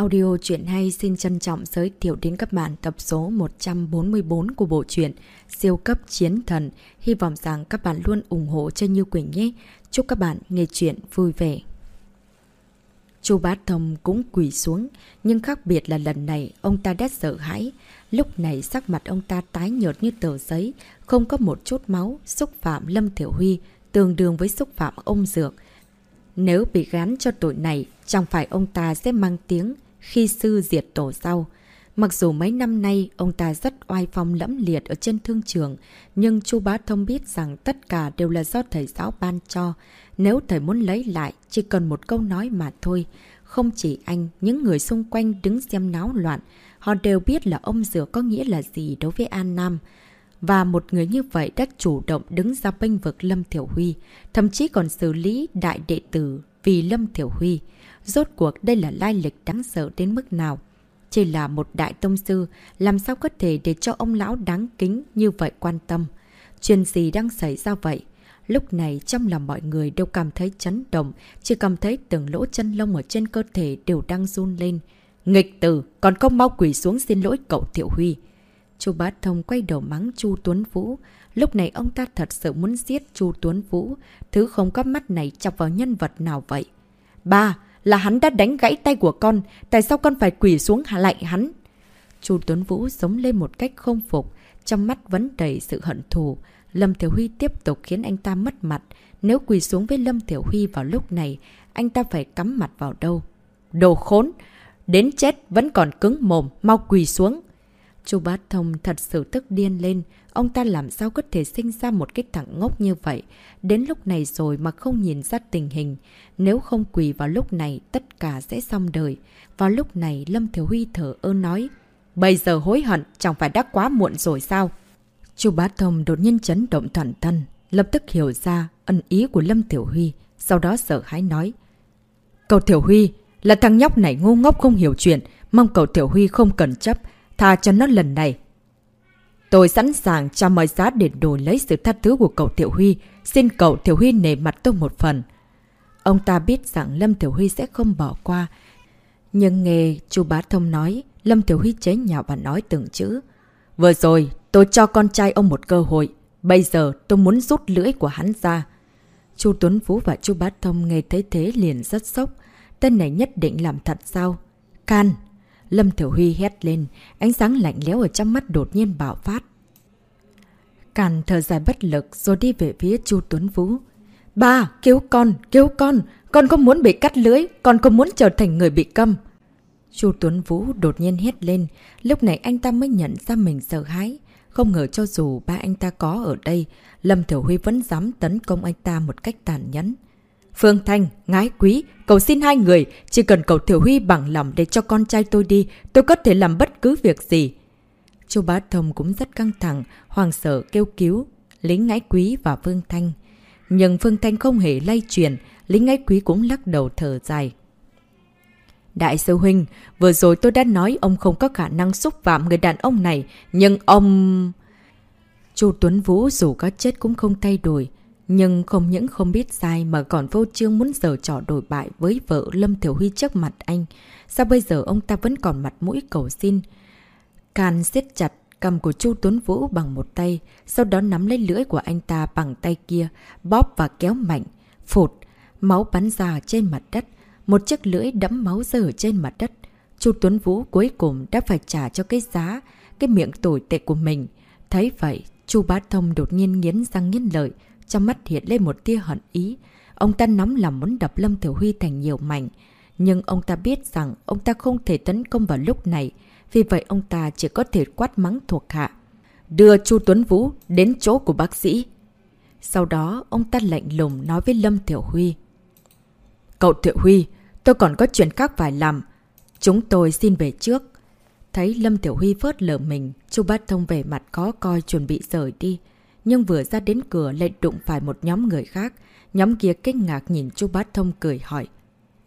Audio truyện hay xin trân trọng giới thiệu đến các bạn tập số 144 của bộ truyện Siêu cấp chiến thần. Hy vọng rằng các bạn luôn ủng hộ cho Như Quỳnh nhé. Chúc các bạn nghe truyện vui vẻ. Chu Bát Thông cũng quỳ xuống, nhưng khác biệt là lần này ông ta đã sợ hãi. Lúc này sắc mặt ông ta tái nhợt như tờ giấy, không có một chút máu, xúc phạm Lâm Thiểu Huy, tương đương với xúc phạm ông Dược. Nếu bị gán cho tội này, chẳng phải ông ta sẽ mang tiếng khi sư diệt tổ sau. Mặc dù mấy năm nay ông ta rất oai phong lẫm liệt ở trên thương trường, nhưng chu Bá Thông biết rằng tất cả đều là do thầy giáo ban cho. Nếu thầy muốn lấy lại, chỉ cần một câu nói mà thôi. Không chỉ anh, những người xung quanh đứng xem náo loạn, họ đều biết là ông Dừa có nghĩa là gì đối với An Nam. Và một người như vậy đã chủ động đứng ra bênh vực Lâm Thiểu Huy, thậm chí còn xử lý đại đệ tử vì Lâm Thiểu Huy. Rốt cuộc đây là lai lịch đáng sợ đến mức nào? Chỉ là một đại tông sư, làm sao có thể để cho ông lão đáng kính như vậy quan tâm? Chuyện gì đang xảy ra vậy? Lúc này trong lòng mọi người đều cảm thấy chấn động, chỉ cảm thấy từng lỗ chân lông ở trên cơ thể đều đang run lên. Nghịch tử, còn không mau quỷ xuống xin lỗi cậu Thiệu Huy. Chu Bát Thông quay đầu mắng Chu Tuấn Vũ. Lúc này ông ta thật sự muốn giết Chu Tuấn Vũ. Thứ không có mắt này chọc vào nhân vật nào vậy? Ba, là hắn đã đánh gãy tay của con. Tại sao con phải quỷ xuống hạ lại hắn? Chu Tuấn Vũ giống lên một cách không phục. Trong mắt vẫn đầy sự hận thù. Lâm Thiểu Huy tiếp tục khiến anh ta mất mặt. Nếu quỳ xuống với Lâm Thiểu Huy vào lúc này, anh ta phải cắm mặt vào đâu? Đồ khốn! Đến chết vẫn còn cứng mồm, mau quỳ xuống. Chu Bát Thông thật sự tức điên lên. Ông ta làm sao có thể sinh ra một cái thằng ngốc như vậy. Đến lúc này rồi mà không nhìn ra tình hình. Nếu không quỳ vào lúc này, tất cả sẽ xong đời. Vào lúc này, Lâm Thiếu Huy thở ơ nói. Bây giờ hối hận, chẳng phải đã quá muộn rồi sao? Chu Bá Thông đột nhiên chấn động toàn thân, lập tức hiểu ra ân ý của Lâm Tiểu Huy, sau đó sợ hãi nói. Cậu Tiểu Huy, là thằng nhóc này ngu ngốc không hiểu chuyện, mong cậu Tiểu Huy không cần chấp, tha cho nó lần này. Tôi sẵn sàng cho mọi giá để đổi lấy sự tha thứ của cậu Tiểu Huy, xin cậu Tiểu Huy nể mặt tôi một phần. Ông ta biết rằng Lâm Tiểu Huy sẽ không bỏ qua, nhưng nghe chú Bá Thông nói, Lâm Tiểu Huy chế nhạo và nói từng chữ. Vừa rồi, tôi cho con trai ông một cơ hội. Bây giờ tôi muốn rút lưỡi của hắn ra. Chu Tuấn Vũ và Chu Bá Thông nghe thấy thế liền rất sốc. Tên này nhất định làm thật sao? Can! Lâm Thiểu Huy hét lên, ánh sáng lạnh lẽo ở trong mắt đột nhiên bạo phát. Càn thở dài bất lực rồi đi về phía Chu Tuấn Vũ. Ba, cứu con, cứu con, con không muốn bị cắt lưới, con không muốn trở thành người bị câm. Chu Tuấn Vũ đột nhiên hét lên, lúc này anh ta mới nhận ra mình sợ hãi. Không ngờ cho dù ba anh ta có ở đây, Lâm Thiểu Huy vẫn dám tấn công anh ta một cách tàn nhẫn. Phương Thanh, ngái quý, cầu xin hai người, chỉ cần cầu Thiểu Huy bằng lòng để cho con trai tôi đi, tôi có thể làm bất cứ việc gì. Chú Bá Thông cũng rất căng thẳng, hoàng sợ kêu cứu, lính ngái quý và Phương Thanh. Nhưng Phương Thanh không hề lay chuyển, lính ngái quý cũng lắc đầu thở dài. Đại sư Huynh, vừa rồi tôi đã nói ông không có khả năng xúc phạm người đàn ông này, nhưng ông... Chu Tuấn Vũ dù có chết cũng không thay đổi, nhưng không những không biết sai mà còn vô trương muốn giở trò đổi bại với vợ Lâm Thiểu Huy trước mặt anh. Sao bây giờ ông ta vẫn còn mặt mũi cầu xin? Can siết chặt cầm của Chu Tuấn Vũ bằng một tay, sau đó nắm lấy lưỡi của anh ta bằng tay kia, bóp và kéo mạnh. Phụt, máu bắn ra trên mặt đất, một chiếc lưỡi đẫm máu dở trên mặt đất. Chu Tuấn Vũ cuối cùng đã phải trả cho cái giá, cái miệng tồi tệ của mình. Thấy vậy, Chu Bá Thông đột nhiên nghiến răng nghiến lợi, trong mắt hiện lên một tia hận ý. Ông ta nóng lòng muốn đập Lâm Thiểu Huy thành nhiều mảnh. Nhưng ông ta biết rằng ông ta không thể tấn công vào lúc này. Vì vậy ông ta chỉ có thể quát mắng thuộc hạ. Đưa Chu Tuấn Vũ đến chỗ của bác sĩ. Sau đó ông ta lạnh lùng nói với Lâm Thiểu Huy. Cậu Thiệu Huy, tôi còn có chuyện khác phải làm. Chúng tôi xin về trước. Thấy Lâm Tiểu Huy phớt lờ mình, Chu Bát Thông về mặt có coi chuẩn bị rời đi nhưng vừa ra đến cửa lại đụng phải một nhóm người khác. Nhóm kia kinh ngạc nhìn chú Bát Thông cười hỏi.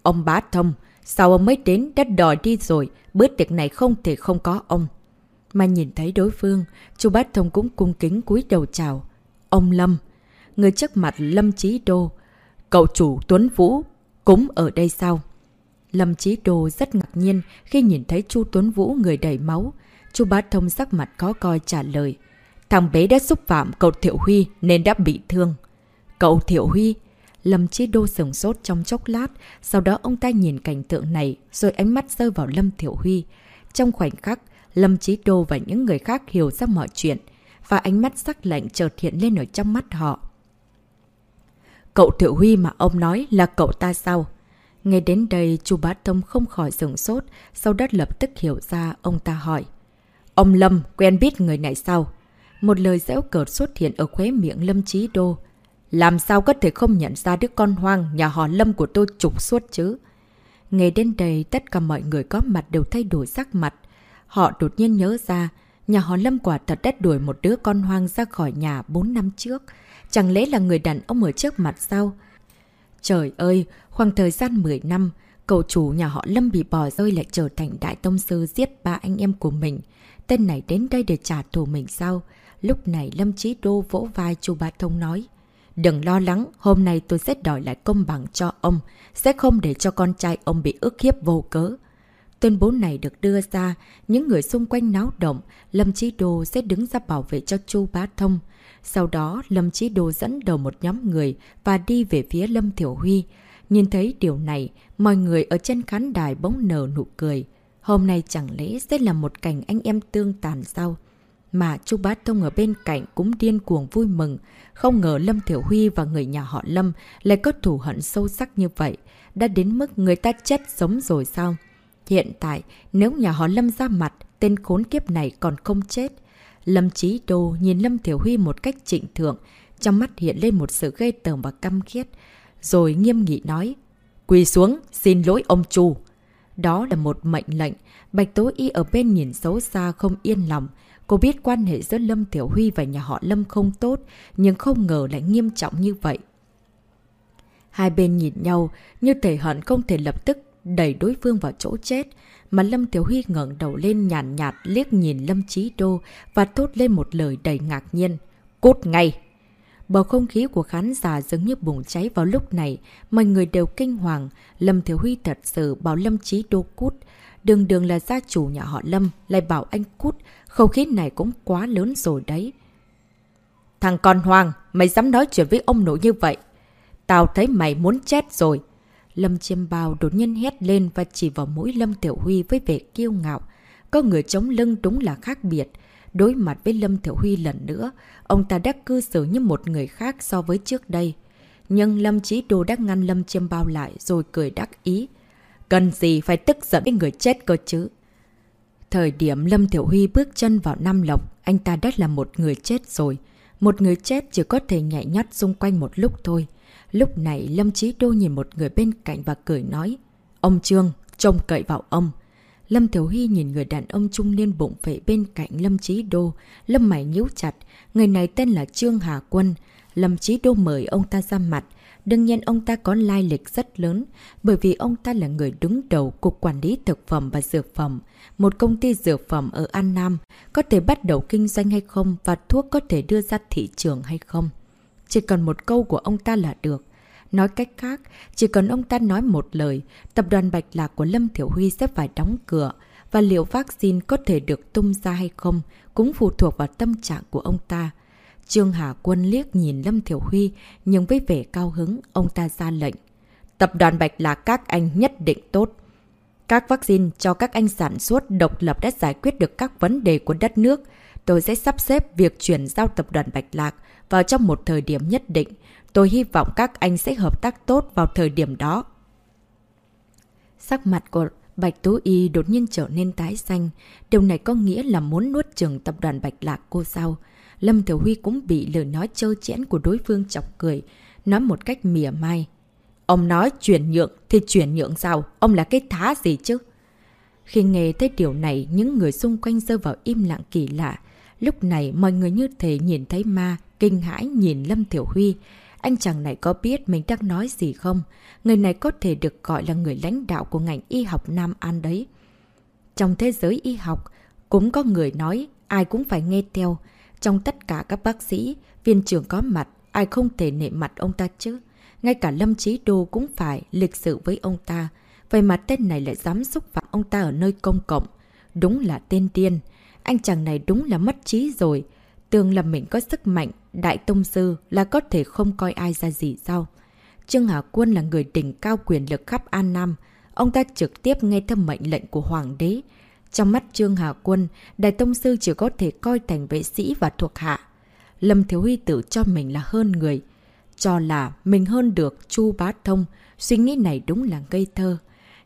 Ông Bát Thông, sao ông mới đến đã đòi đi rồi, bữa tiệc này không thể không có ông. Mà nhìn thấy đối phương, chú Bát Thông cũng cung kính cúi đầu chào. Ông Lâm, người trước mặt Lâm Chí Đô, cậu chủ Tuấn Vũ, cũng ở đây sao? Lâm Chí Đô rất ngạc nhiên khi nhìn thấy Chu Tuấn Vũ người đầy máu. Chu Bá Thông sắc mặt khó coi trả lời. Thằng bé đã xúc phạm cậu Thiệu Huy nên đã bị thương. Cậu Thiệu Huy? Lâm Chí Đô sừng sốt trong chốc lát, sau đó ông ta nhìn cảnh tượng này rồi ánh mắt rơi vào Lâm Thiệu Huy. Trong khoảnh khắc, Lâm Chí Đô và những người khác hiểu ra mọi chuyện và ánh mắt sắc lạnh chợt hiện lên ở trong mắt họ. Cậu Thiệu Huy mà ông nói là cậu ta sao? Nghe đến đây, chú Bá Tông không khỏi sừng sốt, sau đó lập tức hiểu ra, ông ta hỏi. Ông Lâm quen biết người này sao? Một lời dễu cợt xuất hiện ở khóe miệng Lâm Chí Đô. Làm sao có thể không nhận ra đứa con hoang nhà họ Lâm của tôi trục suốt chứ? Nghe đến đây, tất cả mọi người có mặt đều thay đổi sắc mặt. Họ đột nhiên nhớ ra, nhà họ Lâm quả thật đã đuổi một đứa con hoang ra khỏi nhà 4 năm trước. Chẳng lẽ là người đàn ông ở trước mặt sao? Trời ơi, khoảng thời gian 10 năm, cậu chủ nhà họ Lâm bị bỏ rơi lại trở thành đại tông sư giết ba anh em của mình. Tên này đến đây để trả thù mình sao? Lúc này Lâm Chí Đô vỗ vai chu Bá Thông nói. Đừng lo lắng, hôm nay tôi sẽ đòi lại công bằng cho ông, sẽ không để cho con trai ông bị ức hiếp vô cớ. Tuyên bố này được đưa ra, những người xung quanh náo động, Lâm Chí Đô sẽ đứng ra bảo vệ cho Chu Bá Thông. Sau đó, Lâm Chí Đô dẫn đầu một nhóm người và đi về phía Lâm Thiểu Huy. Nhìn thấy điều này, mọi người ở trên khán đài bỗng nở nụ cười. Hôm nay chẳng lẽ sẽ là một cảnh anh em tương tàn sao? Mà Chu Bá Thông ở bên cạnh cũng điên cuồng vui mừng. Không ngờ Lâm Thiểu Huy và người nhà họ Lâm lại có thù hận sâu sắc như vậy. Đã đến mức người ta chết sống rồi sao? Hiện tại, nếu nhà họ Lâm ra mặt, tên khốn kiếp này còn không chết. Lâm Chí Đô nhìn Lâm Thiểu Huy một cách trịnh thượng, trong mắt hiện lên một sự ghê tởm và căm khiết. Rồi nghiêm nghị nói, quỳ xuống, xin lỗi ông Chu. Đó là một mệnh lệnh, Bạch Tố Y ở bên nhìn xấu xa không yên lòng. Cô biết quan hệ giữa Lâm Tiểu Huy và nhà họ Lâm không tốt, nhưng không ngờ lại nghiêm trọng như vậy. Hai bên nhìn nhau, như thể hận không thể lập tức đẩy đối phương vào chỗ chết. Mà Lâm Tiểu Huy ngẩng đầu lên nhàn nhạt, nhạt liếc nhìn Lâm Chí Đô và thốt lên một lời đầy ngạc nhiên. Cút ngay! Bầu không khí của khán giả giống như bùng cháy vào lúc này, mọi người đều kinh hoàng. Lâm Thiếu Huy thật sự bảo Lâm Chí Đô cút. Đường đường là gia chủ nhà họ Lâm, lại bảo anh cút. Không khí này cũng quá lớn rồi đấy. Thằng con Hoàng, mày dám nói chuyện với ông nội như vậy? Tao thấy mày muốn chết rồi. Lâm Chiêm Bào đột nhiên hét lên và chỉ vào mũi Lâm Tiểu Huy với vẻ kiêu ngạo. Có người chống lưng đúng là khác biệt. Đối mặt với Lâm Tiểu Huy lần nữa, ông ta đã cư xử như một người khác so với trước đây. Nhưng Lâm Chí Đô đã ngăn Lâm Chiêm Bao lại rồi cười đắc ý. Cần gì phải tức giận với người chết cơ chứ? Thời điểm Lâm Tiểu Huy bước chân vào Nam Lộc, anh ta đã là một người chết rồi. Một người chết chỉ có thể nhảy nhắt xung quanh một lúc thôi. Lúc này Lâm Chí Đô nhìn một người bên cạnh và cười nói. Ông Trương, trông cậy vào ông. Lâm Thiểu huy nhìn người đàn ông trung niên bụng vệ bên cạnh Lâm Chí Đô. Lâm mày nhíu chặt. Người này tên là Trương Hà Quân. Lâm Chí Đô mời ông ta ra mặt. Đương nhiên ông ta có lai lịch rất lớn, bởi vì ông ta là người đứng đầu Cục Quản lý Thực phẩm và Dược phẩm, một công ty dược phẩm ở An Nam, có thể bắt đầu kinh doanh hay không và thuốc có thể đưa ra thị trường hay không. Chỉ cần một câu của ông ta là được. Nói cách khác, chỉ cần ông ta nói một lời, tập đoàn Bạch Lạc của Lâm Thiểu Huy sẽ phải đóng cửa, và liệu vaccine có thể được tung ra hay không cũng phụ thuộc vào tâm trạng của ông ta. Trương Hà Quân liếc nhìn Lâm Thiểu Huy, nhưng với vẻ cao hứng, ông ta ra lệnh. Tập đoàn Bạch Lạc các anh nhất định tốt. Các vaccine cho các anh sản xuất độc lập đã giải quyết được các vấn đề của đất nước. Tôi sẽ sắp xếp việc chuyển giao tập đoàn Bạch Lạc vào trong một thời điểm nhất định. Tôi hy vọng các anh sẽ hợp tác tốt vào thời điểm đó. Sắc mặt của Bạch Tú Y đột nhiên trở nên tái xanh. Điều này có nghĩa là muốn nuốt chừng tập đoàn Bạch Lạc cô sao? Lâm Thiểu Huy cũng bị lời nói trơ chẽn của đối phương chọc cười, nói một cách mỉa mai. Ông nói chuyển nhượng thì chuyển nhượng sao? Ông là cái thá gì chứ? Khi nghe thấy điều này, những người xung quanh rơi vào im lặng kỳ lạ. Lúc này mọi người như thể nhìn thấy ma, kinh hãi nhìn Lâm Thiểu Huy. Anh chàng này có biết mình đang nói gì không? Người này có thể được gọi là người lãnh đạo của ngành y học Nam An đấy. Trong thế giới y học, cũng có người nói ai cũng phải nghe theo. Trong tất cả các bác sĩ, viên trưởng có mặt, ai không thể nệ mặt ông ta chứ. Ngay cả Lâm Chí Đô cũng phải lịch sự với ông ta. Vậy mà tên này lại dám xúc phạm ông ta ở nơi công cộng. Đúng là tên điên. Anh chàng này đúng là mất trí rồi. Tưởng là mình có sức mạnh, đại tông sư là có thể không coi ai ra gì sao. Trương Hà Quân là người đỉnh cao quyền lực khắp An Nam. Ông ta trực tiếp nghe theo mệnh lệnh của Hoàng đế. Trong mắt Trương Hà Quân, Đại Tông Sư chỉ có thể coi thành vệ sĩ và thuộc hạ. Lâm Thiếu Huy tự cho mình là hơn người. Cho là mình hơn được Chu Bá Thông. Suy nghĩ này đúng là ngây thơ.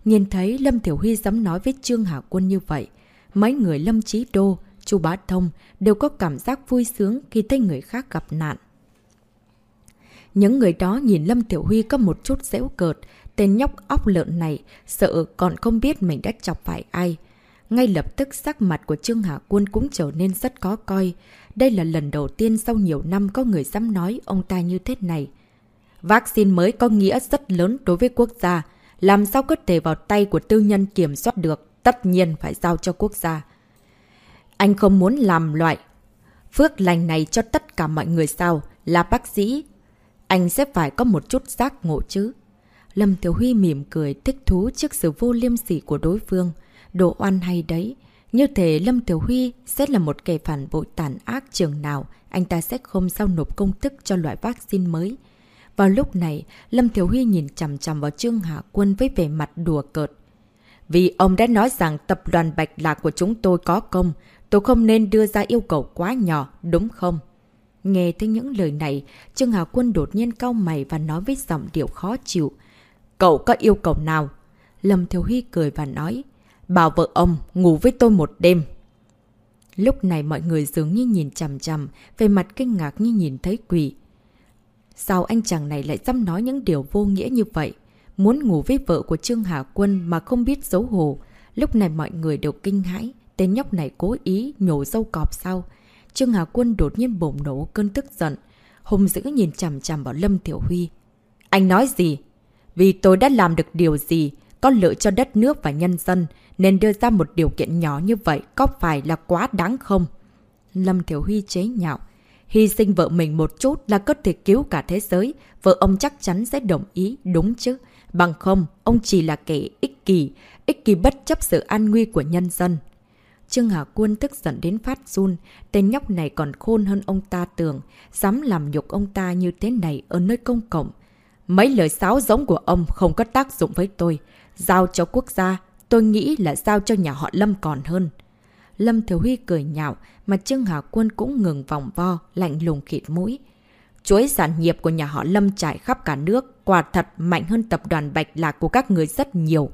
Nhìn thấy Lâm Thiểu Huy dám nói với Trương Hà Quân như vậy. Mấy người Lâm Chí Đô, Chu Bá Thông đều có cảm giác vui sướng khi thấy người khác gặp nạn. Những người đó nhìn Lâm Tiểu Huy có một chút dễu cợt, tên nhóc óc lợn này sợ còn không biết mình đã chọc phải ai. Ngay lập tức sắc mặt của Trương Hạ Quân cũng trở nên rất có coi. Đây là lần đầu tiên sau nhiều năm có người dám nói ông ta như thế này. Vaccine mới có nghĩa rất lớn đối với quốc gia. Làm sao có thể vào tay của tư nhân kiểm soát được, tất nhiên phải giao cho quốc gia. Anh không muốn làm loại phước lành này cho tất cả mọi người sao? Là bác sĩ. Anh sẽ phải có một chút giác ngộ chứ. Lâm Tiểu Huy mỉm cười thích thú trước sự vô liêm sỉ của đối phương. Đồ oan hay đấy. Như thế Lâm Tiểu Huy sẽ là một kẻ phản bội tàn ác trường nào, anh ta sẽ không sao nộp công thức cho loại vaccine mới. Vào lúc này, Lâm thiếu Huy nhìn chằm chằm vào Trương Hạ Quân với vẻ mặt đùa cợt. Vì ông đã nói rằng tập đoàn Bạch Lạc của chúng tôi có công, tôi không nên đưa ra yêu cầu quá nhỏ, đúng không? Nghe thấy những lời này, Trương Hà Quân đột nhiên cau mày và nói với giọng điệu khó chịu. Cậu có yêu cầu nào? Lâm thiếu Huy cười và nói. Bảo vợ ông ngủ với tôi một đêm. Lúc này mọi người dường như nhìn chằm chằm, về mặt kinh ngạc như nhìn thấy quỷ. Sao anh chàng này lại dám nói những điều vô nghĩa như vậy? Muốn ngủ với vợ của Trương Hà Quân mà không biết xấu hổ. Lúc này mọi người đều kinh hãi. Tên nhóc này cố ý nhổ dâu cọp sau. Trương Hà Quân đột nhiên bổng nổ cơn tức giận. Hùng dữ nhìn chằm chằm vào Lâm Tiểu Huy. Anh nói gì? Vì tôi đã làm được điều gì? Có lợi cho đất nước và nhân dân. Nên đưa ra một điều kiện nhỏ như vậy có phải là quá đáng không? Lâm Thiểu Huy chế nhạo. Hy sinh vợ mình một chút là có thể cứu cả thế giới. Vợ ông chắc chắn sẽ đồng ý, đúng chứ? Bằng không, ông chỉ là kẻ ích kỳ, ích kỳ bất chấp sự an nguy của nhân dân. Trương Hà Quân tức giận đến phát run, tên nhóc này còn khôn hơn ông ta tưởng, dám làm nhục ông ta như thế này ở nơi công cộng. Mấy lời sáo giống của ông không có tác dụng với tôi. Giao cho quốc gia, tôi nghĩ là giao cho nhà họ Lâm còn hơn. Lâm Thiếu Huy cười nhạo, mà Trương Hà Quân cũng ngừng vòng vo, lạnh lùng khịt mũi. Chuỗi sản nghiệp của nhà họ Lâm trải khắp cả nước, quả thật mạnh hơn tập đoàn Bạch Lạc của các người rất nhiều.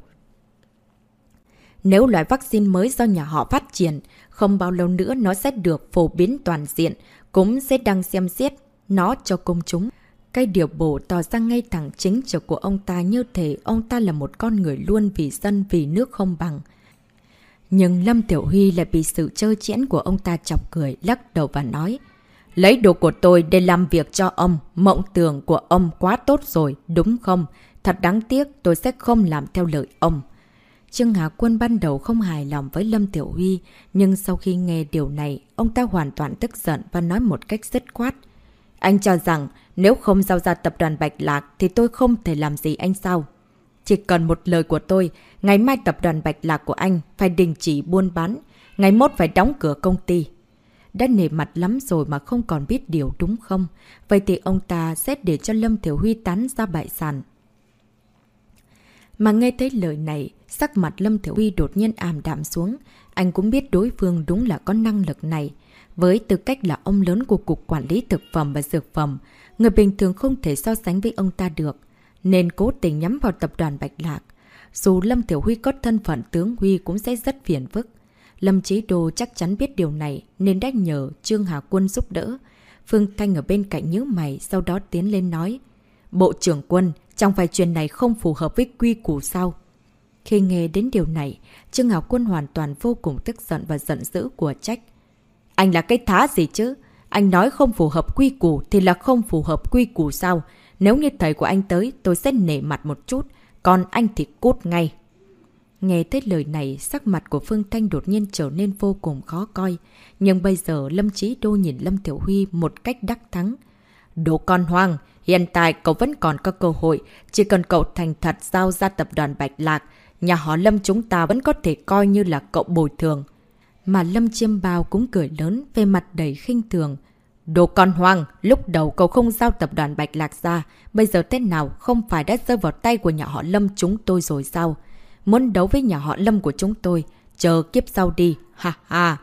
Nếu loại vaccine mới do nhà họ phát triển, không bao lâu nữa nó sẽ được phổ biến toàn diện, cũng sẽ đang xem xét nó cho công chúng. Cái điều bổ tỏ ra ngay thẳng chính trực của ông ta như thể ông ta là một con người luôn vì dân vì nước không bằng. Nhưng Lâm Tiểu Huy lại bị sự chơi chẽn của ông ta chọc cười, lắc đầu và nói Lấy đồ của tôi để làm việc cho ông, mộng tưởng của ông quá tốt rồi, đúng không? Thật đáng tiếc tôi sẽ không làm theo lời ông. Trương Hà Quân ban đầu không hài lòng với Lâm Tiểu Huy, nhưng sau khi nghe điều này, ông ta hoàn toàn tức giận và nói một cách dứt khoát. Anh cho rằng nếu không giao ra tập đoàn Bạch Lạc thì tôi không thể làm gì anh sao? Chỉ cần một lời của tôi, ngày mai tập đoàn Bạch Lạc của anh phải đình chỉ buôn bán, ngày mốt phải đóng cửa công ty. Đã nề mặt lắm rồi mà không còn biết điều đúng không? Vậy thì ông ta sẽ để cho Lâm Thiểu Huy tán ra bại sản. Mà nghe thấy lời này, sắc mặt Lâm Thiểu Huy đột nhiên ảm đạm xuống. Anh cũng biết đối phương đúng là có năng lực này. Với tư cách là ông lớn của Cục Quản lý Thực phẩm và Dược phẩm, người bình thường không thể so sánh với ông ta được, nên cố tình nhắm vào tập đoàn Bạch Lạc. Dù Lâm Tiểu Huy có thân phận tướng Huy cũng sẽ rất phiền phức. Lâm Chí Đô chắc chắn biết điều này nên đã nhờ Trương Hà Quân giúp đỡ. Phương Thanh ở bên cạnh nhớ mày sau đó tiến lên nói. Bộ trưởng quân, trong vài chuyện này không phù hợp với quy củ sao? Khi nghe đến điều này, Trương Hào Quân hoàn toàn vô cùng tức giận và giận dữ của trách. Anh là cái thá gì chứ? Anh nói không phù hợp quy củ thì là không phù hợp quy củ sao? Nếu như thầy của anh tới, tôi sẽ nể mặt một chút, còn anh thì cút ngay. Nghe thấy lời này, sắc mặt của Phương Thanh đột nhiên trở nên vô cùng khó coi. Nhưng bây giờ Lâm Chí Đô nhìn Lâm Tiểu Huy một cách đắc thắng. Đồ con hoang, hiện tại cậu vẫn còn có cơ hội, chỉ cần cậu thành thật giao ra tập đoàn Bạch Lạc, nhà họ Lâm chúng ta vẫn có thể coi như là cậu bồi thường. Mà Lâm Chiêm Bao cũng cười lớn về mặt đầy khinh thường. Đồ con hoang, lúc đầu cậu không giao tập đoàn Bạch Lạc ra, bây giờ tên nào không phải đã rơi vào tay của nhà họ Lâm chúng tôi rồi sao? Muốn đấu với nhà họ Lâm của chúng tôi, chờ kiếp sau đi, ha ha.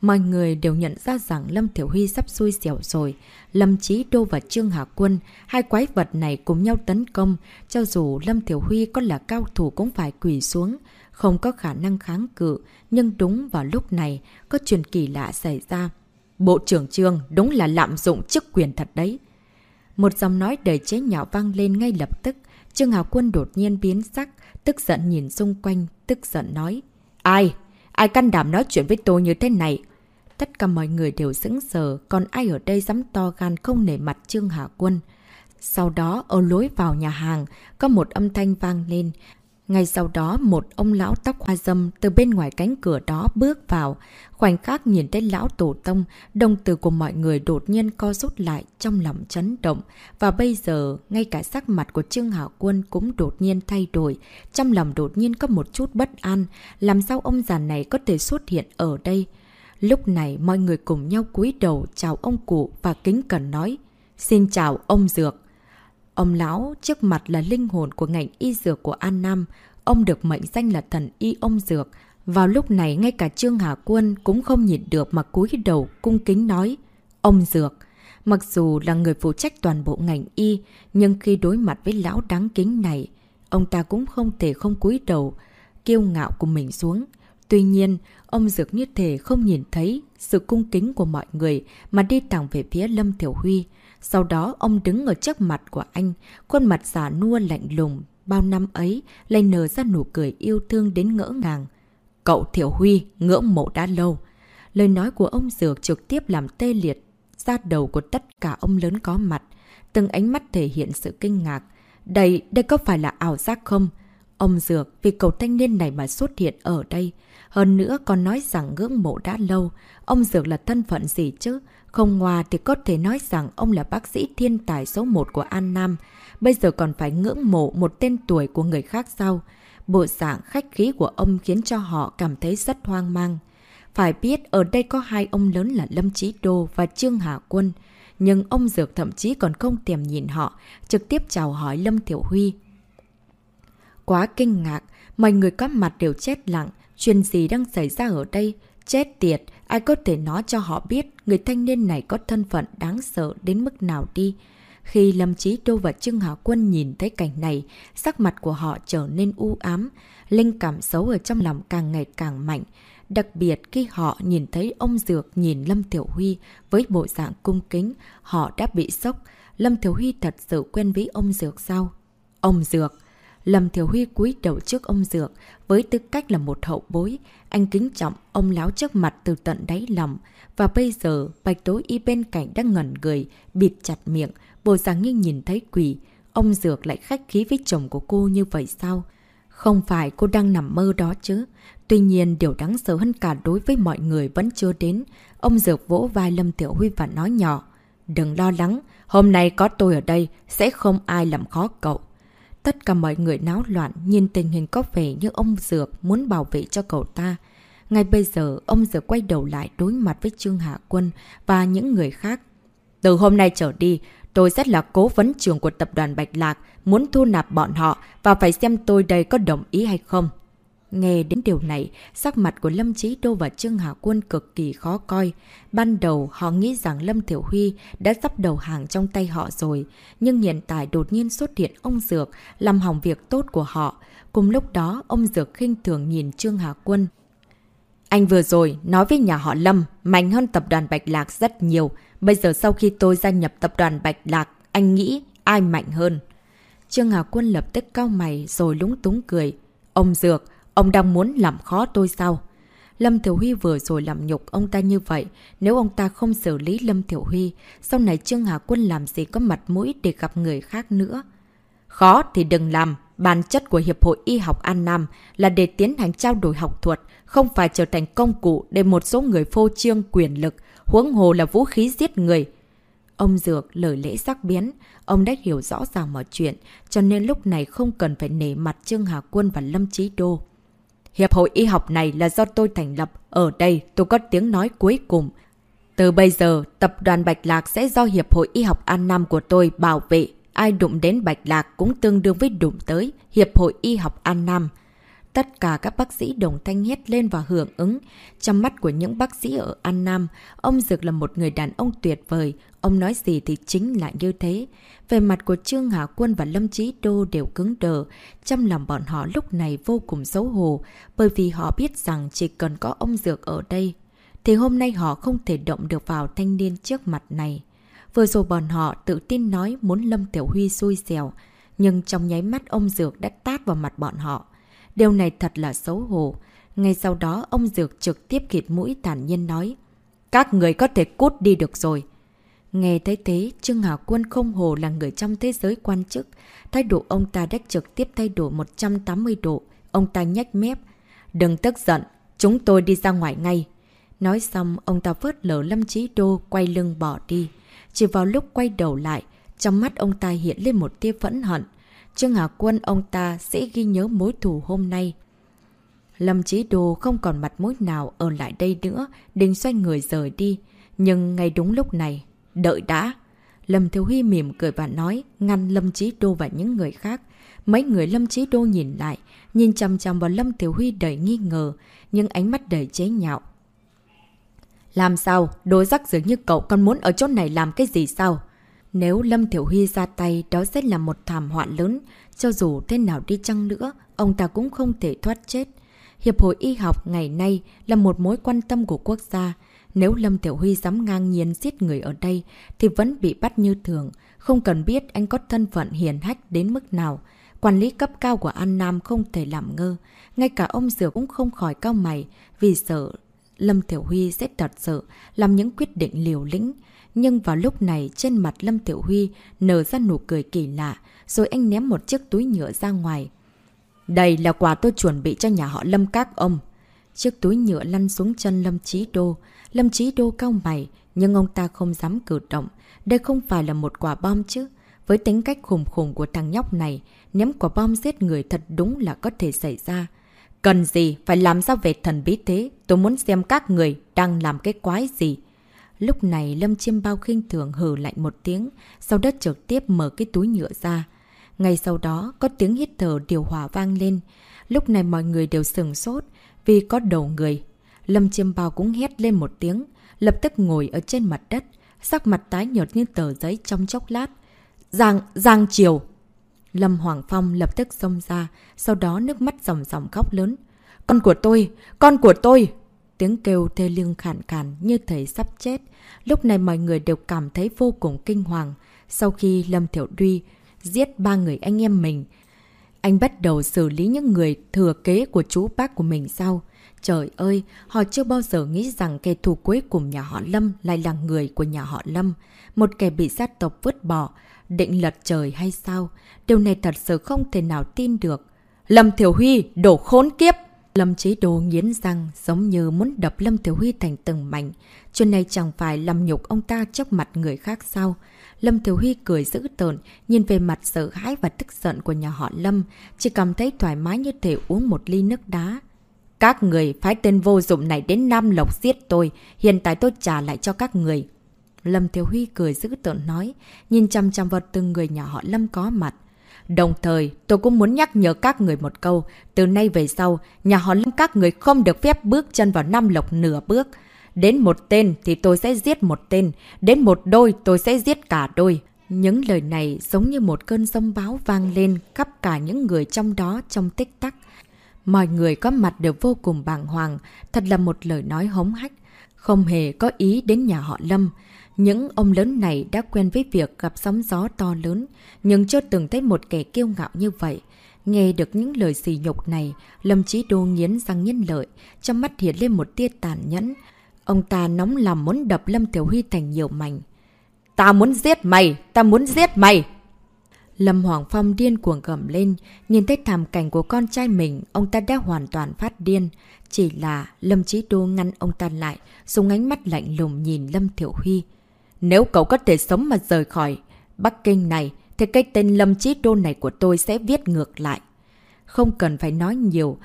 Mọi người đều nhận ra rằng Lâm Thiểu Huy sắp xui xẻo rồi. Lâm Chí Đô và Trương Hà Quân, hai quái vật này cùng nhau tấn công. Cho dù Lâm Thiểu Huy có là cao thủ cũng phải quỳ xuống, không có khả năng kháng cự. Nhưng đúng vào lúc này, có chuyện kỳ lạ xảy ra. Bộ trưởng Trương đúng là lạm dụng chức quyền thật đấy. Một dòng nói đầy chế nhạo vang lên ngay lập tức. Trương Hào Quân đột nhiên biến sắc, tức giận nhìn xung quanh, tức giận nói. Ai? Ai can đảm nói chuyện với tôi như thế này? Tất cả mọi người đều sững sờ, còn ai ở đây dám to gan không nể mặt Trương Hạ Quân. Sau đó, ở lối vào nhà hàng, có một âm thanh vang lên. Ngay sau đó, một ông lão tóc hoa dâm từ bên ngoài cánh cửa đó bước vào. Khoảnh khắc nhìn thấy lão tổ tông, đồng từ của mọi người đột nhiên co rút lại trong lòng chấn động. Và bây giờ, ngay cả sắc mặt của Trương Hảo Quân cũng đột nhiên thay đổi. Trong lòng đột nhiên có một chút bất an. Làm sao ông già này có thể xuất hiện ở đây? Lúc này mọi người cùng nhau cúi đầu chào ông cụ và kính cẩn nói. Xin chào ông Dược. Ông lão trước mặt là linh hồn của ngành y dược của An Nam. Ông được mệnh danh là thần y ông Dược. Vào lúc này ngay cả Trương Hà Quân cũng không nhìn được mà cúi đầu cung kính nói. Ông Dược. Mặc dù là người phụ trách toàn bộ ngành y, nhưng khi đối mặt với lão đáng kính này, ông ta cũng không thể không cúi đầu, kiêu ngạo của mình xuống. Tuy nhiên, ông Dược như thể không nhìn thấy sự cung kính của mọi người mà đi thẳng về phía Lâm Thiểu Huy. Sau đó ông đứng ở trước mặt của anh, khuôn mặt giả nua lạnh lùng, bao năm ấy lại nở ra nụ cười yêu thương đến ngỡ ngàng. Cậu Thiểu Huy ngưỡng mộ đã lâu. Lời nói của ông Dược trực tiếp làm tê liệt ra đầu của tất cả ông lớn có mặt. Từng ánh mắt thể hiện sự kinh ngạc. Đây, đây có phải là ảo giác không? Ông Dược vì cậu thanh niên này mà xuất hiện ở đây. Hơn nữa còn nói rằng ngưỡng mộ đã lâu. Ông Dược là thân phận gì chứ? Không ngoa thì có thể nói rằng ông là bác sĩ thiên tài số 1 của An Nam. Bây giờ còn phải ngưỡng mộ một tên tuổi của người khác sao? Bộ dạng khách khí của ông khiến cho họ cảm thấy rất hoang mang. Phải biết ở đây có hai ông lớn là Lâm Chí Đô và Trương Hà Quân. Nhưng ông Dược thậm chí còn không tiềm nhìn họ, trực tiếp chào hỏi Lâm Thiểu Huy. Quá kinh ngạc, mọi người có mặt đều chết lặng. Chuyện gì đang xảy ra ở đây? Chết tiệt, ai có thể nói cho họ biết người thanh niên này có thân phận đáng sợ đến mức nào đi. Khi Lâm Chí Đô và Trương Hảo Quân nhìn thấy cảnh này, sắc mặt của họ trở nên u ám, linh cảm xấu ở trong lòng càng ngày càng mạnh. Đặc biệt khi họ nhìn thấy ông Dược nhìn Lâm Tiểu Huy với bộ dạng cung kính, họ đã bị sốc. Lâm Tiểu Huy thật sự quen với ông Dược sao? Ông Dược! Lâm Thiểu Huy cúi đầu trước ông Dược, với tư cách là một hậu bối, anh kính trọng ông láo trước mặt từ tận đáy lòng. Và bây giờ, bạch tối y bên cạnh đang ngẩn người, bịt chặt miệng, bộ dáng như nhìn thấy quỷ. Ông Dược lại khách khí với chồng của cô như vậy sao? Không phải cô đang nằm mơ đó chứ. Tuy nhiên, điều đáng sợ hơn cả đối với mọi người vẫn chưa đến. Ông Dược vỗ vai Lâm Tiểu Huy và nói nhỏ. Đừng lo lắng, hôm nay có tôi ở đây, sẽ không ai làm khó cậu. Tất cả mọi người náo loạn, nhìn tình hình có vẻ như ông Dược muốn bảo vệ cho cậu ta. Ngay bây giờ, ông Dược quay đầu lại đối mặt với Trương Hạ Quân và những người khác. Từ hôm nay trở đi, tôi rất là cố vấn trưởng của tập đoàn Bạch Lạc, muốn thu nạp bọn họ và phải xem tôi đây có đồng ý hay không. Nghe đến điều này, sắc mặt của Lâm Chí Đô và Trương Hà Quân cực kỳ khó coi. Ban đầu họ nghĩ rằng Lâm Thiểu Huy đã sắp đầu hàng trong tay họ rồi, nhưng hiện tại đột nhiên xuất hiện ông Dược làm hỏng việc tốt của họ. Cùng lúc đó, ông Dược khinh thường nhìn Trương Hà Quân. Anh vừa rồi nói với nhà họ Lâm, mạnh hơn tập đoàn Bạch Lạc rất nhiều. Bây giờ sau khi tôi gia nhập tập đoàn Bạch Lạc, anh nghĩ ai mạnh hơn? Trương Hà Quân lập tức cao mày rồi lúng túng cười. Ông Dược, Ông đang muốn làm khó tôi sao? Lâm Thiểu Huy vừa rồi làm nhục ông ta như vậy. Nếu ông ta không xử lý Lâm Thiểu Huy, sau này Trương Hà Quân làm gì có mặt mũi để gặp người khác nữa? Khó thì đừng làm. Bản chất của Hiệp hội Y học An Nam là để tiến hành trao đổi học thuật, không phải trở thành công cụ để một số người phô trương quyền lực, huống hồ là vũ khí giết người. Ông Dược lời lễ sắc biến, ông đã hiểu rõ ràng mọi chuyện, cho nên lúc này không cần phải nể mặt Trương Hà Quân và Lâm Chí Đô. Hiệp hội y học này là do tôi thành lập, ở đây tôi có tiếng nói cuối cùng. Từ bây giờ, tập đoàn Bạch Lạc sẽ do Hiệp hội y học An Nam của tôi bảo vệ. Ai đụng đến Bạch Lạc cũng tương đương với đụng tới Hiệp hội y học An Nam. Tất cả các bác sĩ đồng thanh hét lên và hưởng ứng. Trong mắt của những bác sĩ ở An Nam, ông Dược là một người đàn ông tuyệt vời. Ông nói gì thì chính là như thế. Về mặt của Trương Hà Quân và Lâm Chí Đô đều cứng đờ. Trong lòng bọn họ lúc này vô cùng xấu hổ, bởi vì họ biết rằng chỉ cần có ông Dược ở đây, thì hôm nay họ không thể động được vào thanh niên trước mặt này. Vừa rồi bọn họ tự tin nói muốn Lâm Tiểu Huy xui xẻo, nhưng trong nháy mắt ông Dược đã tát vào mặt bọn họ. Điều này thật là xấu hổ. Ngay sau đó ông Dược trực tiếp khịt mũi thản nhiên nói. Các người có thể cút đi được rồi. Nghe thấy thế, Trương Hảo Quân không hồ là người trong thế giới quan chức. Thái độ ông ta đã trực tiếp thay đổi 180 độ. Ông ta nhách mép. Đừng tức giận, chúng tôi đi ra ngoài ngay. Nói xong, ông ta vớt lở Lâm Chí Đô quay lưng bỏ đi. Chỉ vào lúc quay đầu lại, trong mắt ông ta hiện lên một tia phẫn hận. Trương Hà Quân ông ta sẽ ghi nhớ mối thù hôm nay. Lâm Chí Đô không còn mặt mũi nào ở lại đây nữa, định xoay người rời đi. Nhưng ngay đúng lúc này, đợi đã. Lâm Thiếu Huy mỉm cười và nói, ngăn Lâm Chí Đô và những người khác. Mấy người Lâm Chí Đô nhìn lại, nhìn chăm chăm vào Lâm Thiếu Huy đầy nghi ngờ, nhưng ánh mắt đầy chế nhạo. Làm sao? Đồ rắc rưởi như cậu còn muốn ở chỗ này làm cái gì sao? Nếu Lâm Thiểu Huy ra tay, đó sẽ là một thảm họa lớn. Cho dù thế nào đi chăng nữa, ông ta cũng không thể thoát chết. Hiệp hội y học ngày nay là một mối quan tâm của quốc gia. Nếu Lâm Tiểu Huy dám ngang nhiên giết người ở đây, thì vẫn bị bắt như thường. Không cần biết anh có thân phận hiền hách đến mức nào. Quản lý cấp cao của An Nam không thể làm ngơ. Ngay cả ông Dược cũng không khỏi cao mày vì sợ Lâm Tiểu Huy sẽ thật sự làm những quyết định liều lĩnh. Nhưng vào lúc này trên mặt Lâm Tiểu Huy nở ra nụ cười kỳ lạ, rồi anh ném một chiếc túi nhựa ra ngoài. Đây là quà tôi chuẩn bị cho nhà họ Lâm các ông. Chiếc túi nhựa lăn xuống chân Lâm Chí Đô. Lâm Chí Đô cao mày, nhưng ông ta không dám cử động. Đây không phải là một quả bom chứ. Với tính cách khủng khủng của thằng nhóc này, ném quả bom giết người thật đúng là có thể xảy ra. Cần gì phải làm sao về thần bí thế? Tôi muốn xem các người đang làm cái quái gì. Lúc này Lâm Chiêm Bao khinh thường hừ lạnh một tiếng, sau đó trực tiếp mở cái túi nhựa ra. Ngay sau đó có tiếng hít thở điều hòa vang lên. Lúc này mọi người đều sừng sốt vì có đầu người. Lâm Chiêm Bao cũng hét lên một tiếng, lập tức ngồi ở trên mặt đất, sắc mặt tái nhợt như tờ giấy trong chốc lát. Giang, Giang Triều! Lâm Hoàng Phong lập tức xông ra, sau đó nước mắt dòng dòng khóc lớn. Con của tôi! Con của tôi! Tiếng kêu thê lương khản khàn như thấy sắp chết. Lúc này mọi người đều cảm thấy vô cùng kinh hoàng. Sau khi Lâm Thiểu Duy giết ba người anh em mình, anh bắt đầu xử lý những người thừa kế của chú bác của mình sau. Trời ơi, họ chưa bao giờ nghĩ rằng kẻ thù cuối cùng nhà họ Lâm lại là người của nhà họ Lâm. Một kẻ bị sát tộc vứt bỏ, định lật trời hay sao? Điều này thật sự không thể nào tin được. Lâm Thiểu Huy, đổ khốn kiếp! Lâm Chí Đô nghiến răng giống như muốn đập Lâm Tiểu Huy thành từng mảnh. Chuyện này chẳng phải làm nhục ông ta trước mặt người khác sao? Lâm Tiểu Huy cười dữ tợn, nhìn về mặt sợ hãi và tức giận của nhà họ Lâm, chỉ cảm thấy thoải mái như thể uống một ly nước đá. Các người phái tên vô dụng này đến Nam Lộc giết tôi, hiện tại tôi trả lại cho các người. Lâm Tiểu Huy cười dữ tợn nói, nhìn chăm chăm vào từng người nhà họ Lâm có mặt. Đồng thời, tôi cũng muốn nhắc nhở các người một câu. Từ nay về sau, nhà họ Lâm các người không được phép bước chân vào Nam Lộc nửa bước. Đến một tên thì tôi sẽ giết một tên. Đến một đôi tôi sẽ giết cả đôi. Những lời này giống như một cơn sông báo vang lên khắp cả những người trong đó trong tích tắc. Mọi người có mặt đều vô cùng bàng hoàng, thật là một lời nói hống hách, không hề có ý đến nhà họ Lâm. Những ông lớn này đã quen với việc gặp sóng gió to lớn, nhưng chưa từng thấy một kẻ kiêu ngạo như vậy. Nghe được những lời xì nhục này, Lâm Chí Đô nghiến răng nhân lợi, trong mắt hiện lên một tia tàn nhẫn. Ông ta nóng lòng muốn đập Lâm Tiểu Huy thành nhiều mảnh. Ta muốn giết mày! Ta muốn giết mày! Lâm Hoàng Phong điên cuồng gầm lên, nhìn thấy thảm cảnh của con trai mình, ông ta đã hoàn toàn phát điên. Chỉ là Lâm Chí Đô ngăn ông ta lại, dùng ánh mắt lạnh lùng nhìn Lâm Tiểu Huy. Nếu cậu có thể sống mà rời khỏi Bắc Kinh này, thì cái tên Lâm Chí Đô này của tôi sẽ viết ngược lại. Không cần phải nói nhiều,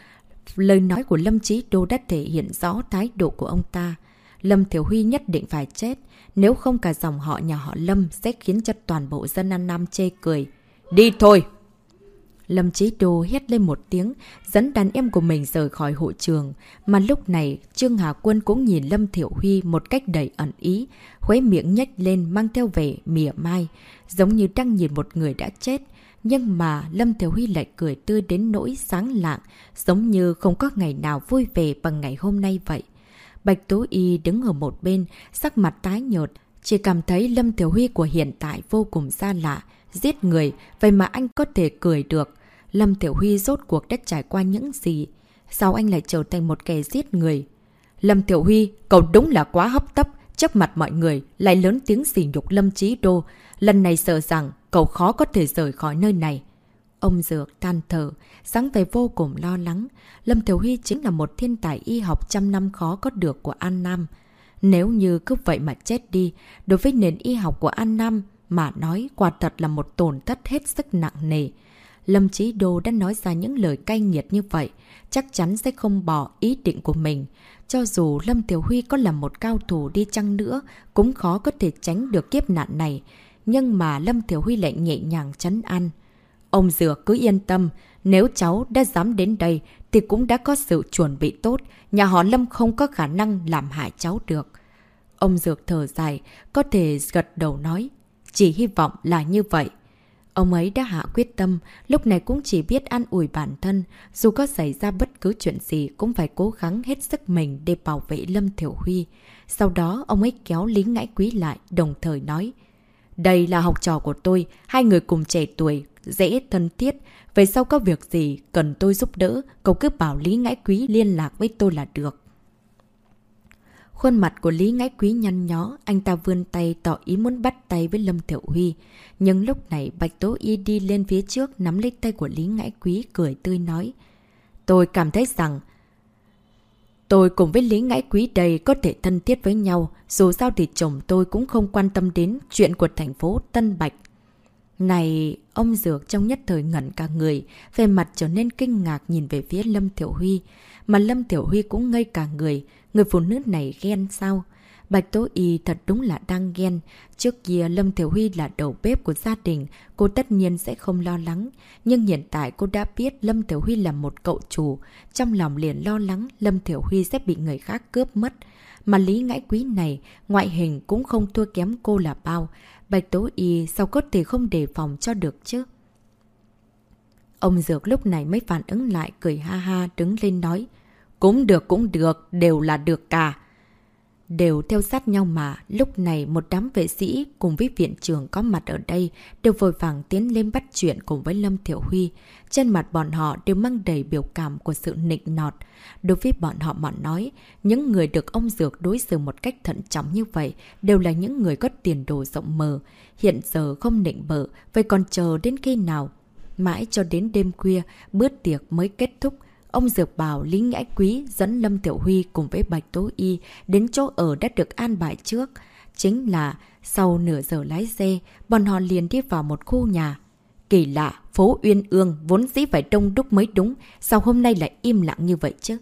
lời nói của Lâm Chí Đô đã thể hiện rõ thái độ của ông ta. Lâm Thiểu Huy nhất định phải chết, nếu không cả dòng họ nhà họ Lâm sẽ khiến cho toàn bộ dân An Nam chê cười. Đi thôi! Lâm Chí Đô hét lên một tiếng, dẫn đàn em của mình rời khỏi hội trường. Mà lúc này, Trương Hà Quân cũng nhìn Lâm Thiểu Huy một cách đầy ẩn ý, khuấy miệng nhách lên mang theo vẻ mỉa mai, giống như đang nhìn một người đã chết. Nhưng mà Lâm Thiếu Huy lại cười tươi đến nỗi sáng lạng, giống như không có ngày nào vui vẻ bằng ngày hôm nay vậy. Bạch Tố Y đứng ở một bên, sắc mặt tái nhợt, chỉ cảm thấy Lâm Thiếu Huy của hiện tại vô cùng xa lạ, giết người, vậy mà anh có thể cười được. Lâm Tiểu Huy rốt cuộc đã trải qua những gì? Sao anh lại trở thành một kẻ giết người? Lâm Tiểu Huy, cậu đúng là quá hấp tấp, trước mặt mọi người, lại lớn tiếng xỉ nhục Lâm Chí Đô. Lần này sợ rằng cậu khó có thể rời khỏi nơi này. Ông Dược than thở, sáng về vô cùng lo lắng. Lâm Tiểu Huy chính là một thiên tài y học trăm năm khó có được của An Nam. Nếu như cứ vậy mà chết đi, đối với nền y học của An Nam mà nói quả thật là một tổn thất hết sức nặng nề. Lâm Chí Đô đã nói ra những lời cay nghiệt như vậy, chắc chắn sẽ không bỏ ý định của mình. Cho dù Lâm Tiểu Huy có là một cao thủ đi chăng nữa, cũng khó có thể tránh được kiếp nạn này. Nhưng mà Lâm Tiểu Huy lại nhẹ nhàng chấn an. Ông Dược cứ yên tâm, nếu cháu đã dám đến đây thì cũng đã có sự chuẩn bị tốt, nhà họ Lâm không có khả năng làm hại cháu được. Ông Dược thở dài, có thể gật đầu nói, chỉ hy vọng là như vậy. Ông ấy đã hạ quyết tâm, lúc này cũng chỉ biết an ủi bản thân, dù có xảy ra bất cứ chuyện gì cũng phải cố gắng hết sức mình để bảo vệ Lâm Thiểu Huy. Sau đó ông ấy kéo Lý Ngãi Quý lại, đồng thời nói. Đây là học trò của tôi, hai người cùng trẻ tuổi, dễ thân thiết. Về sau có việc gì cần tôi giúp đỡ, cậu cứ bảo Lý Ngãi Quý liên lạc với tôi là được. Khuôn mặt của Lý Ngãi Quý nhăn nhó, anh ta vươn tay tỏ ý muốn bắt tay với Lâm Thiệu Huy. Nhưng lúc này Bạch Tố Y đi lên phía trước nắm lấy tay của Lý Ngãi Quý cười tươi nói. Tôi cảm thấy rằng tôi cùng với Lý Ngãi Quý đây có thể thân thiết với nhau, dù sao thì chồng tôi cũng không quan tâm đến chuyện của thành phố Tân Bạch. Này, ông Dược trong nhất thời ngẩn cả người, về mặt trở nên kinh ngạc nhìn về phía Lâm Thiểu Huy. Mà Lâm Tiểu Huy cũng ngây cả người, người phụ nữ này ghen sao? Bạch Tố Y thật đúng là đang ghen. Trước kia Lâm Thiểu Huy là đầu bếp của gia đình, cô tất nhiên sẽ không lo lắng. Nhưng hiện tại cô đã biết Lâm Thiểu Huy là một cậu chủ. Trong lòng liền lo lắng Lâm Thiểu Huy sẽ bị người khác cướp mất. Mà Lý Ngãi Quý này, ngoại hình cũng không thua kém cô là bao. Bạch Tố Y sao có thể không đề phòng cho được chứ? Ông Dược lúc này mới phản ứng lại, cười ha ha, đứng lên nói. Cũng được, cũng được, đều là được cả. Đều theo sát nhau mà, lúc này một đám vệ sĩ cùng với viện trưởng có mặt ở đây đều vội vàng tiến lên bắt chuyện cùng với Lâm Thiểu Huy. Trên mặt bọn họ đều mang đầy biểu cảm của sự nịnh nọt. Đối với bọn họ mà nói, những người được ông Dược đối xử một cách thận trọng như vậy đều là những người có tiền đồ rộng mờ. Hiện giờ không nịnh bợ, vậy còn chờ đến khi nào? Mãi cho đến đêm khuya, bữa tiệc mới kết thúc. Ông Dược bảo Lý Ngãi Quý dẫn Lâm Tiểu Huy cùng với Bạch Tố Y đến chỗ ở đã được an bài trước. Chính là sau nửa giờ lái xe, bọn họ liền đi vào một khu nhà. Kỳ lạ, phố Uyên Ương vốn dĩ phải đông đúc mới đúng, sao hôm nay lại im lặng như vậy chứ?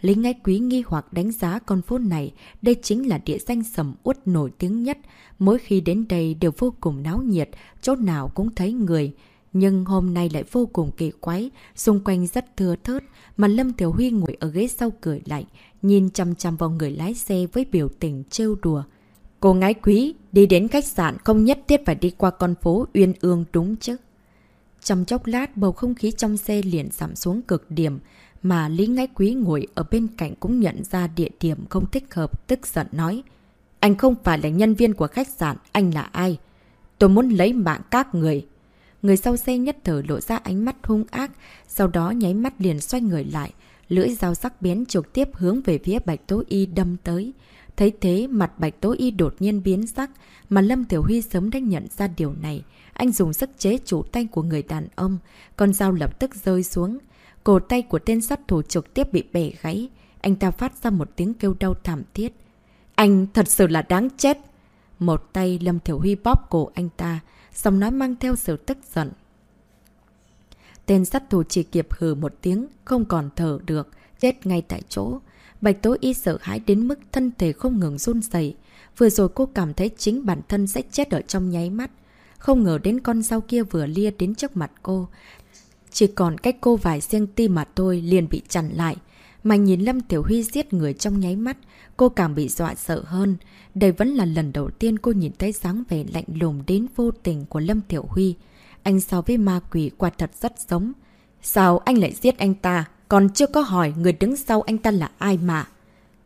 Lý Ngãi Quý nghi hoặc đánh giá con phố này, đây chính là địa danh sầm uất nổi tiếng nhất. Mỗi khi đến đây đều vô cùng náo nhiệt, chỗ nào cũng thấy người. Nhưng hôm nay lại vô cùng kỳ quái, xung quanh rất thưa thớt, mà Lâm Tiểu Huy ngồi ở ghế sau cười lạnh, nhìn chăm chăm vào người lái xe với biểu tình trêu đùa. Cô ngái quý, đi đến khách sạn không nhất thiết phải đi qua con phố Uyên Ương đúng chứ. Trong chốc lát, bầu không khí trong xe liền giảm xuống cực điểm, mà Lý Ngái Quý ngồi ở bên cạnh cũng nhận ra địa điểm không thích hợp, tức giận nói. Anh không phải là nhân viên của khách sạn, anh là ai? Tôi muốn lấy mạng các người. Người sau xe nhất thở lộ ra ánh mắt hung ác, sau đó nháy mắt liền xoay người lại. Lưỡi dao sắc bén trực tiếp hướng về phía Bạch Tố Y đâm tới. Thấy thế, mặt Bạch Tố Y đột nhiên biến sắc, mà Lâm Tiểu Huy sớm đã nhận ra điều này. Anh dùng sức chế chủ tay của người đàn ông, con dao lập tức rơi xuống. Cổ tay của tên sát thủ trực tiếp bị bẻ gãy. Anh ta phát ra một tiếng kêu đau thảm thiết. Anh thật sự là đáng chết. Một tay Lâm Thiểu Huy bóp cổ anh ta, giọng nói mang theo sự tức giận. Tên sát thủ chỉ kịp hừ một tiếng, không còn thở được, chết ngay tại chỗ. Bạch Tố Y sợ hãi đến mức thân thể không ngừng run dậy. Vừa rồi cô cảm thấy chính bản thân sẽ chết ở trong nháy mắt. Không ngờ đến con dao kia vừa lia đến trước mặt cô. Chỉ còn cách cô vài cm mà tôi liền bị chặn lại. Mà nhìn Lâm Tiểu Huy giết người trong nháy mắt, cô càng bị dọa sợ hơn. Đây vẫn là lần đầu tiên cô nhìn thấy dáng vẻ lạnh lùng đến vô tình của Lâm Tiểu Huy. Anh so với ma quỷ quả thật rất giống. Sao anh lại giết anh ta? Còn chưa có hỏi người đứng sau anh ta là ai mà.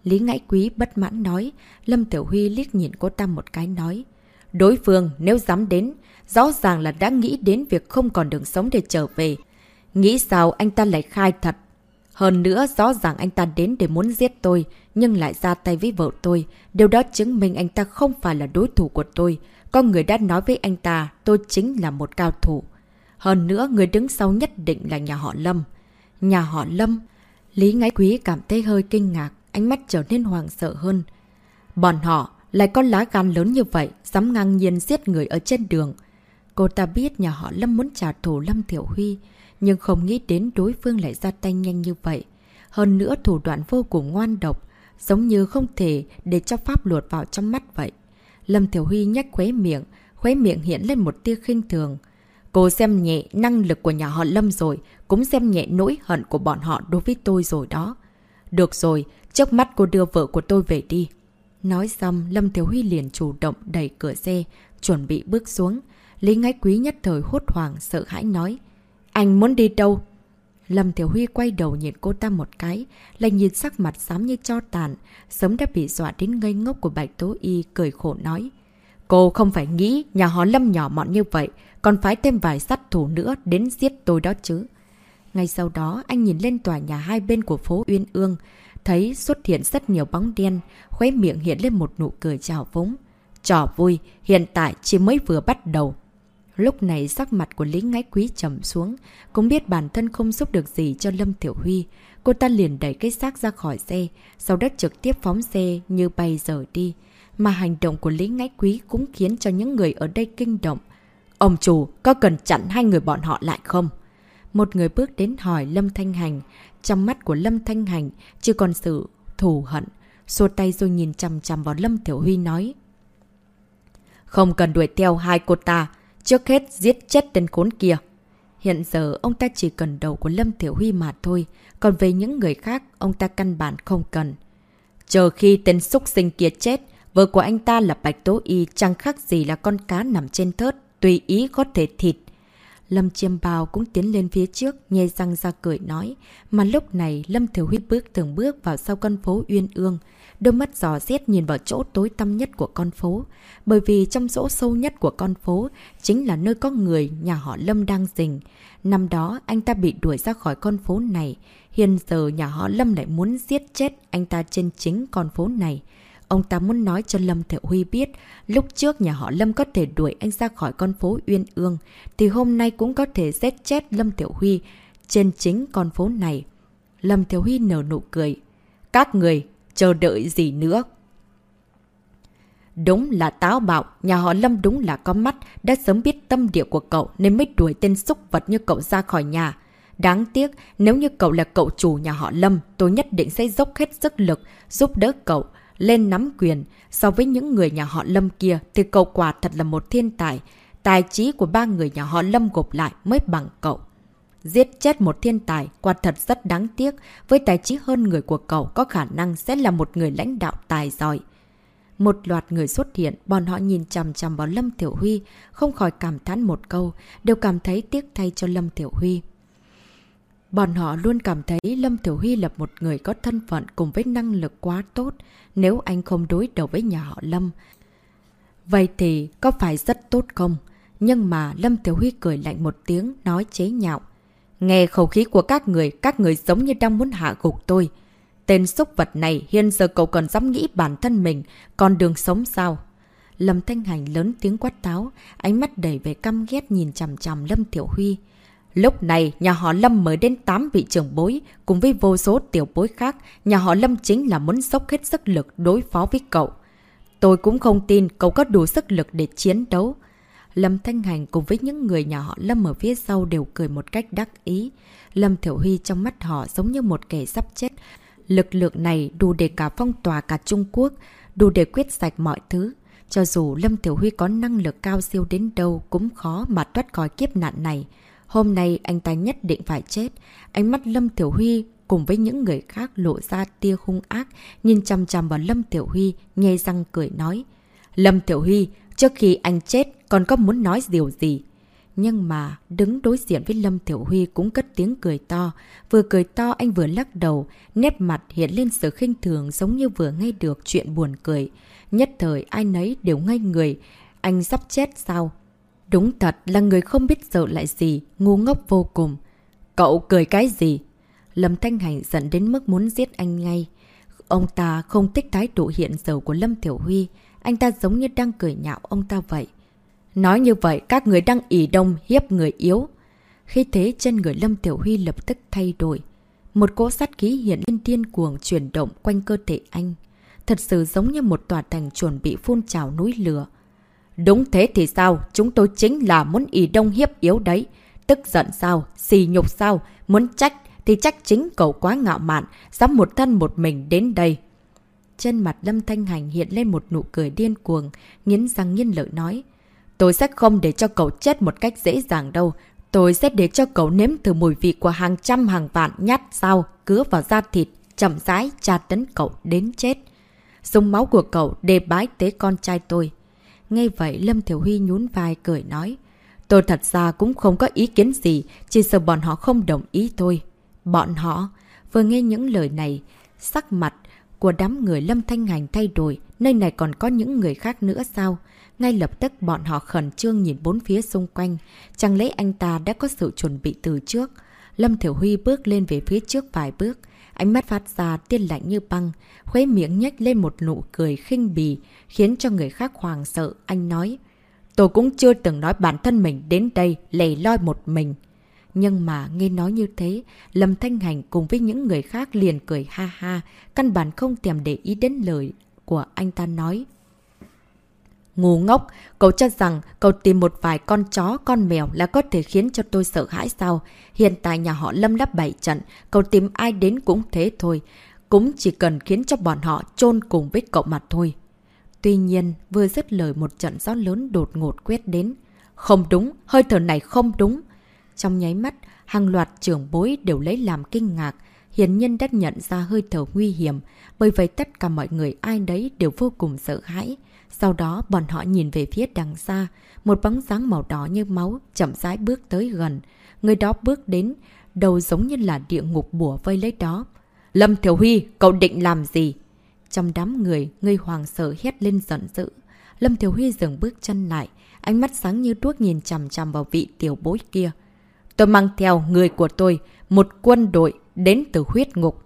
Lý Ngãi Quý bất mãn nói. Lâm Tiểu Huy liếc nhìn cô ta một cái nói. Đối phương nếu dám đến, rõ ràng là đã nghĩ đến việc không còn đường sống để trở về. Nghĩ sao anh ta lại khai thật. Hơn nữa, rõ ràng anh ta đến để muốn giết tôi, nhưng lại ra tay với vợ tôi. Điều đó chứng minh anh ta không phải là đối thủ của tôi. Con người đã nói với anh ta, tôi chính là một cao thủ. Hơn nữa, người đứng sau nhất định là nhà họ Lâm. Nhà họ Lâm. Lý Ngãi Quý cảm thấy hơi kinh ngạc, ánh mắt trở nên hoàng sợ hơn. Bọn họ lại có lá gan lớn như vậy, dám ngang nhiên giết người ở trên đường. Cô ta biết nhà họ Lâm muốn trả thù Lâm Thiểu Huy, nhưng không nghĩ đến đối phương lại ra tay nhanh như vậy. Hơn nữa thủ đoạn vô cùng ngoan độc, giống như không thể để cho pháp luật vào trong mắt vậy. Lâm Thiểu Huy nhách khuế miệng, khuế miệng hiện lên một tia khinh thường. Cô xem nhẹ năng lực của nhà họ Lâm rồi, cũng xem nhẹ nỗi hận của bọn họ đối với tôi rồi đó. Được rồi, trước mắt cô đưa vợ của tôi về đi. Nói xong, Lâm Thiếu Huy liền chủ động đẩy cửa xe, chuẩn bị bước xuống. Lý Ngãi Quý nhất thời hốt hoảng, sợ hãi nói. Anh muốn đi đâu? Lâm Thiểu Huy quay đầu nhìn cô ta một cái, lại nhìn sắc mặt xám như cho tàn, sớm đã bị dọa đến ngây ngốc của Bạch Tố Y cười khổ nói. Cô không phải nghĩ nhà họ Lâm nhỏ mọn như vậy, còn phải thêm vài sát thủ nữa đến giết tôi đó chứ. Ngay sau đó, anh nhìn lên tòa nhà hai bên của phố Uyên Ương, thấy xuất hiện rất nhiều bóng đen, khuấy miệng hiện lên một nụ cười trào vúng. Trò vui, hiện tại chỉ mới vừa bắt đầu. Lúc này sắc mặt của lính ngái quý trầm xuống, cũng biết bản thân không giúp được gì cho Lâm Tiểu Huy. Cô ta liền đẩy cái xác ra khỏi xe, sau đó trực tiếp phóng xe như bay rời đi. Mà hành động của lính ngái quý cũng khiến cho những người ở đây kinh động. Ông chủ, có cần chặn hai người bọn họ lại không? Một người bước đến hỏi Lâm Thanh Hành. Trong mắt của Lâm Thanh Hành chưa còn sự thù hận. Xua tay rồi nhìn chằm chằm vào Lâm Tiểu Huy nói. Không cần đuổi theo hai cô ta. Trước hết giết chết tên khốn kia. Hiện giờ ông ta chỉ cần đầu của Lâm Tiểu Huy mà thôi. Còn về những người khác, ông ta căn bản không cần. Chờ khi tên xúc sinh kia chết, vợ của anh ta là Bạch Tố Y chẳng khác gì là con cá nằm trên thớt, tùy ý có thể thịt. Lâm Chiêm Bào cũng tiến lên phía trước, nghe răng ra cười nói. Mà lúc này, Lâm Thiểu Huy bước từng bước vào sau con phố Uyên Ương. Đôi mắt giò xét nhìn vào chỗ tối tăm nhất của con phố. Bởi vì trong chỗ sâu nhất của con phố chính là nơi có người nhà họ Lâm đang rình. Năm đó, anh ta bị đuổi ra khỏi con phố này. Hiện giờ nhà họ Lâm lại muốn giết chết anh ta trên chính con phố này. Ông ta muốn nói cho Lâm Thiệu Huy biết, lúc trước nhà họ Lâm có thể đuổi anh ra khỏi con phố Uyên Ương, thì hôm nay cũng có thể giết chết Lâm Thiệu Huy trên chính con phố này. Lâm Thiệu Huy nở nụ cười. Các người, chờ đợi gì nữa? Đúng là táo bạo, nhà họ Lâm đúng là có mắt, đã sớm biết tâm địa của cậu nên mới đuổi tên xúc vật như cậu ra khỏi nhà. Đáng tiếc, nếu như cậu là cậu chủ nhà họ Lâm, tôi nhất định sẽ dốc hết sức lực giúp đỡ cậu lên nắm quyền. So với những người nhà họ Lâm kia thì cậu quả thật là một thiên tài. Tài trí của ba người nhà họ Lâm gộp lại mới bằng cậu. Giết chết một thiên tài quả thật rất đáng tiếc. Với tài trí hơn người của cậu có khả năng sẽ là một người lãnh đạo tài giỏi. Một loạt người xuất hiện, bọn họ nhìn chằm chằm vào Lâm Tiểu Huy, không khỏi cảm thán một câu, đều cảm thấy tiếc thay cho Lâm Tiểu Huy. Bọn họ luôn cảm thấy Lâm Tiểu Huy là một người có thân phận cùng với năng lực quá tốt nếu anh không đối đầu với nhà họ Lâm. Vậy thì có phải rất tốt không? Nhưng mà Lâm Tiểu Huy cười lạnh một tiếng nói chế nhạo. Nghe khẩu khí của các người, các người giống như đang muốn hạ gục tôi. Tên xúc vật này hiện giờ cậu còn dám nghĩ bản thân mình, còn đường sống sao? Lâm Thanh Hành lớn tiếng quát táo, ánh mắt đầy về căm ghét nhìn chằm chằm Lâm Tiểu Huy. Lúc này, nhà họ Lâm mới đến 8 vị trưởng bối, cùng với vô số tiểu bối khác, nhà họ Lâm chính là muốn sốc hết sức lực đối phó với cậu. Tôi cũng không tin cậu có đủ sức lực để chiến đấu. Lâm Thanh Hành cùng với những người nhà họ Lâm ở phía sau đều cười một cách đắc ý. Lâm Thiểu Huy trong mắt họ giống như một kẻ sắp chết. Lực lượng này đủ để cả phong tỏa cả Trung Quốc, đủ để quyết sạch mọi thứ. Cho dù Lâm Thiểu Huy có năng lực cao siêu đến đâu cũng khó mà thoát khỏi kiếp nạn này. Hôm nay anh ta nhất định phải chết. Ánh mắt Lâm Thiểu Huy cùng với những người khác lộ ra tia hung ác, nhìn chăm chăm vào Lâm Tiểu Huy, nghe răng cười nói. Lâm Tiểu Huy, trước khi anh chết, còn có muốn nói điều gì? Nhưng mà, đứng đối diện với Lâm Tiểu Huy cũng cất tiếng cười to. Vừa cười to anh vừa lắc đầu, nét mặt hiện lên sự khinh thường giống như vừa nghe được chuyện buồn cười. Nhất thời ai nấy đều ngây người. Anh sắp chết sao? Đúng thật là người không biết sợ lại gì, ngu ngốc vô cùng. Cậu cười cái gì? Lâm Thanh Hành giận đến mức muốn giết anh ngay. Ông ta không thích thái độ hiện giờ của Lâm Tiểu Huy. Anh ta giống như đang cười nhạo ông ta vậy. Nói như vậy, các người đang ỉ đông hiếp người yếu. Khi thế chân người Lâm Tiểu Huy lập tức thay đổi. Một cỗ sát khí hiện lên điên cuồng chuyển động quanh cơ thể anh. Thật sự giống như một tòa thành chuẩn bị phun trào núi lửa. Đúng thế thì sao? Chúng tôi chính là muốn ỉ đông hiếp yếu đấy. Tức giận sao? Xì nhục sao? Muốn trách thì trách chính cậu quá ngạo mạn, dám một thân một mình đến đây. Chân mặt Lâm Thanh Hành hiện lên một nụ cười điên cuồng, nghiến răng nghiến lợi nói. Tôi sẽ không để cho cậu chết một cách dễ dàng đâu. Tôi sẽ để cho cậu nếm thử mùi vị của hàng trăm hàng vạn nhát sao, cứa vào da thịt, chậm rãi tra tấn cậu đến chết. Dùng máu của cậu để bái tế con trai tôi. Ngay vậy Lâm Thiểu Huy nhún vai cười nói. Tôi thật ra cũng không có ý kiến gì, chỉ sợ bọn họ không đồng ý thôi. Bọn họ vừa nghe những lời này, sắc mặt của đám người Lâm Thanh Hành thay đổi, nơi này còn có những người khác nữa sao? Ngay lập tức bọn họ khẩn trương nhìn bốn phía xung quanh, chẳng lẽ anh ta đã có sự chuẩn bị từ trước? Lâm Thiểu Huy bước lên về phía trước vài bước, ánh mắt phát ra tiên lạnh như băng, khuấy miệng nhếch lên một nụ cười khinh bì, khiến cho người khác hoàng sợ, anh nói. Tôi cũng chưa từng nói bản thân mình đến đây lầy loi một mình. Nhưng mà nghe nói như thế, Lâm Thanh Hành cùng với những người khác liền cười ha ha, căn bản không thèm để ý đến lời của anh ta nói. Ngu ngốc, cậu cho rằng cậu tìm một vài con chó, con mèo là có thể khiến cho tôi sợ hãi sao? Hiện tại nhà họ lâm lắp bảy trận, cậu tìm ai đến cũng thế thôi. Cũng chỉ cần khiến cho bọn họ chôn cùng với cậu mặt thôi. Tuy nhiên, vừa dứt lời một trận gió lớn đột ngột quét đến. Không đúng, hơi thở này không đúng. Trong nháy mắt, hàng loạt trưởng bối đều lấy làm kinh ngạc. Hiền nhân đã nhận ra hơi thở nguy hiểm, bởi vậy tất cả mọi người ai đấy đều vô cùng sợ hãi. Sau đó bọn họ nhìn về phía đằng xa, một bóng dáng màu đỏ như máu chậm rãi bước tới gần. Người đó bước đến, đầu giống như là địa ngục bùa vây lấy đó. Lâm Thiểu Huy, cậu định làm gì? Trong đám người, người hoàng sợ hét lên giận dữ. Lâm Thiểu Huy dừng bước chân lại, ánh mắt sáng như đuốc nhìn chằm chằm vào vị tiểu bối kia. Tôi mang theo người của tôi, một quân đội đến từ huyết ngục.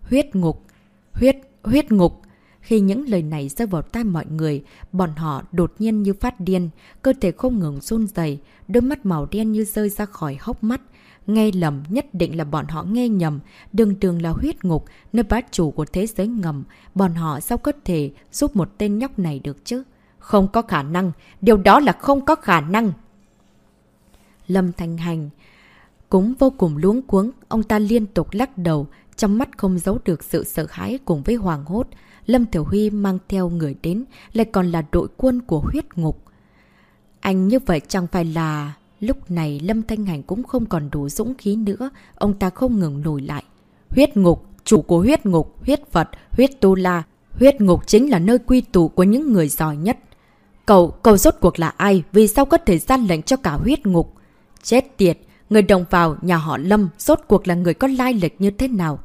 Huyết ngục, huyết, huyết ngục. Khi những lời này rơi vào tai mọi người, bọn họ đột nhiên như phát điên, cơ thể không ngừng run dày, đôi mắt màu đen như rơi ra khỏi hốc mắt. Nghe lầm nhất định là bọn họ nghe nhầm, đường đường là huyết ngục, nơi bá chủ của thế giới ngầm, bọn họ sao có thể giúp một tên nhóc này được chứ? Không có khả năng, điều đó là không có khả năng. Lâm Thanh Hành cũng vô cùng luống cuống, ông ta liên tục lắc đầu, trong mắt không giấu được sự sợ hãi cùng với hoàng hốt. Lâm Tiểu Huy mang theo người đến, lại còn là đội quân của huyết ngục. Anh như vậy chẳng phải là... Lúc này Lâm Thanh Hành cũng không còn đủ dũng khí nữa, ông ta không ngừng lùi lại. Huyết ngục, chủ của huyết ngục, huyết Phật, huyết Tu La. Huyết ngục chính là nơi quy tụ của những người giỏi nhất. Cậu, cậu rốt cuộc là ai? Vì sao có thể gian lệnh cho cả huyết ngục? Chết tiệt, người đồng vào nhà họ Lâm rốt cuộc là người có lai lịch như thế nào?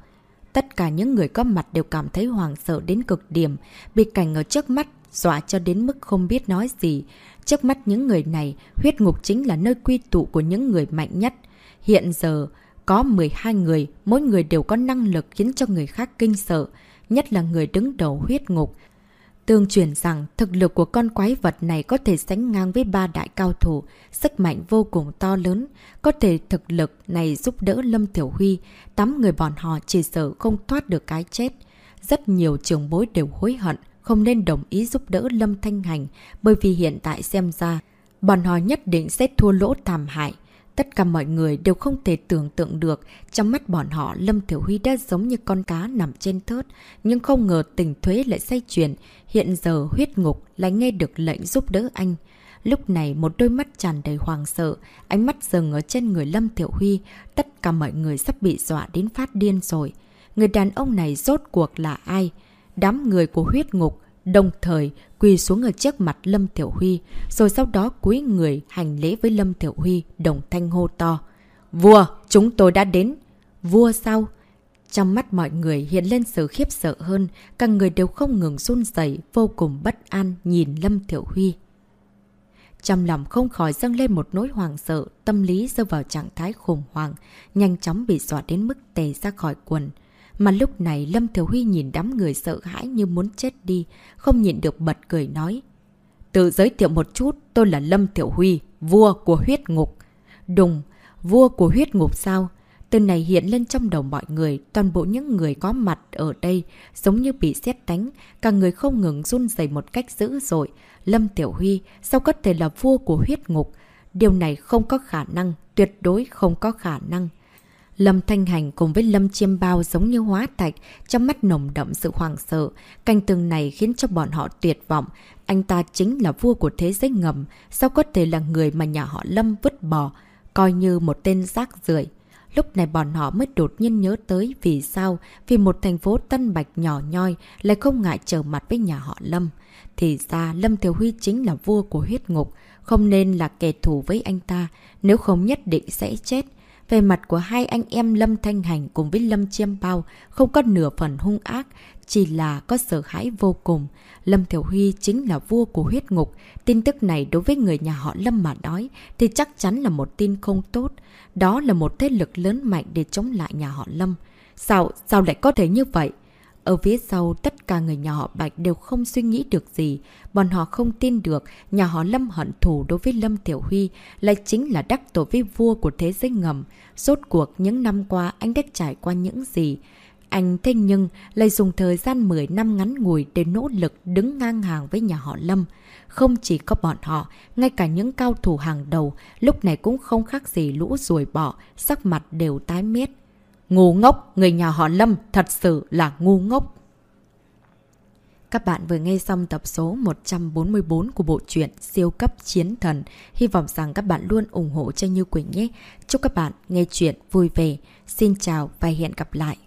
Tất cả những người có mặt đều cảm thấy hoàng sợ đến cực điểm, bị cảnh ở trước mắt, dọa cho đến mức không biết nói gì. Trước mắt những người này, huyết ngục chính là nơi quy tụ của những người mạnh nhất. Hiện giờ, có 12 người, mỗi người đều có năng lực khiến cho người khác kinh sợ, nhất là người đứng đầu huyết ngục. Tương truyền rằng thực lực của con quái vật này có thể sánh ngang với ba đại cao thủ, sức mạnh vô cùng to lớn, có thể thực lực này giúp đỡ Lâm Tiểu Huy, tám người bọn họ chỉ sợ không thoát được cái chết. Rất nhiều trường bối đều hối hận, không nên đồng ý giúp đỡ Lâm Thanh Hành, bởi vì hiện tại xem ra, bọn họ nhất định sẽ thua lỗ thảm hại. Tất cả mọi người đều không thể tưởng tượng được, trong mắt bọn họ Lâm Thiểu Huy đã giống như con cá nằm trên thớt, nhưng không ngờ tình thuế lại say chuyển, hiện giờ huyết ngục lại nghe được lệnh giúp đỡ anh. Lúc này một đôi mắt tràn đầy hoàng sợ, ánh mắt dừng ở trên người Lâm Thiểu Huy, tất cả mọi người sắp bị dọa đến phát điên rồi. Người đàn ông này rốt cuộc là ai? Đám người của huyết ngục, đồng thời quỳ xuống ở trước mặt Lâm Tiểu Huy, rồi sau đó cúi người hành lễ với Lâm Tiểu Huy, đồng thanh hô to. Vua, chúng tôi đã đến. Vua sao? Trong mắt mọi người hiện lên sự khiếp sợ hơn, cả người đều không ngừng run dậy, vô cùng bất an nhìn Lâm Tiểu Huy. Trong lòng không khỏi dâng lên một nỗi hoàng sợ, tâm lý rơi vào trạng thái khủng hoảng, nhanh chóng bị dọa đến mức tề ra khỏi quần. Mà lúc này Lâm Thiếu Huy nhìn đám người sợ hãi như muốn chết đi, không nhịn được bật cười nói. Tự giới thiệu một chút, tôi là Lâm Thiểu Huy, vua của huyết ngục. Đùng, vua của huyết ngục sao? Từ này hiện lên trong đầu mọi người, toàn bộ những người có mặt ở đây giống như bị xét đánh, cả người không ngừng run dày một cách dữ dội. Lâm Tiểu Huy, sao có thể là vua của huyết ngục? Điều này không có khả năng, tuyệt đối không có khả năng. Lâm Thanh Hành cùng với Lâm Chiêm Bao giống như hóa thạch, trong mắt nồng đậm sự hoảng sợ. Canh tường này khiến cho bọn họ tuyệt vọng. Anh ta chính là vua của thế giới ngầm, sao có thể là người mà nhà họ Lâm vứt bỏ, coi như một tên rác rưởi Lúc này bọn họ mới đột nhiên nhớ tới vì sao, vì một thành phố Tân Bạch nhỏ nhoi lại không ngại trở mặt với nhà họ Lâm. Thì ra Lâm Thiếu Huy chính là vua của huyết ngục, không nên là kẻ thù với anh ta, nếu không nhất định sẽ chết. Về mặt của hai anh em Lâm Thanh Hành cùng với Lâm Chiêm Bao không có nửa phần hung ác, chỉ là có sợ hãi vô cùng. Lâm Thiểu Huy chính là vua của huyết ngục. Tin tức này đối với người nhà họ Lâm mà nói thì chắc chắn là một tin không tốt. Đó là một thế lực lớn mạnh để chống lại nhà họ Lâm. Sao, sao lại có thể như vậy? Ở phía sau, tất cả người nhà họ Bạch đều không suy nghĩ được gì. Bọn họ không tin được nhà họ Lâm hận thù đối với Lâm Tiểu Huy lại chính là đắc tổ với vua của thế giới ngầm. Rốt cuộc những năm qua anh đã trải qua những gì? Anh thế nhưng lại dùng thời gian 10 năm ngắn ngủi để nỗ lực đứng ngang hàng với nhà họ Lâm. Không chỉ có bọn họ, ngay cả những cao thủ hàng đầu lúc này cũng không khác gì lũ ruồi bỏ, sắc mặt đều tái miết. Ngu ngốc, người nhà họ Lâm thật sự là ngu ngốc. Các bạn vừa nghe xong tập số 144 của bộ truyện Siêu cấp chiến thần. Hy vọng rằng các bạn luôn ủng hộ cho Như Quỳnh nhé. Chúc các bạn nghe chuyện vui vẻ. Xin chào và hẹn gặp lại.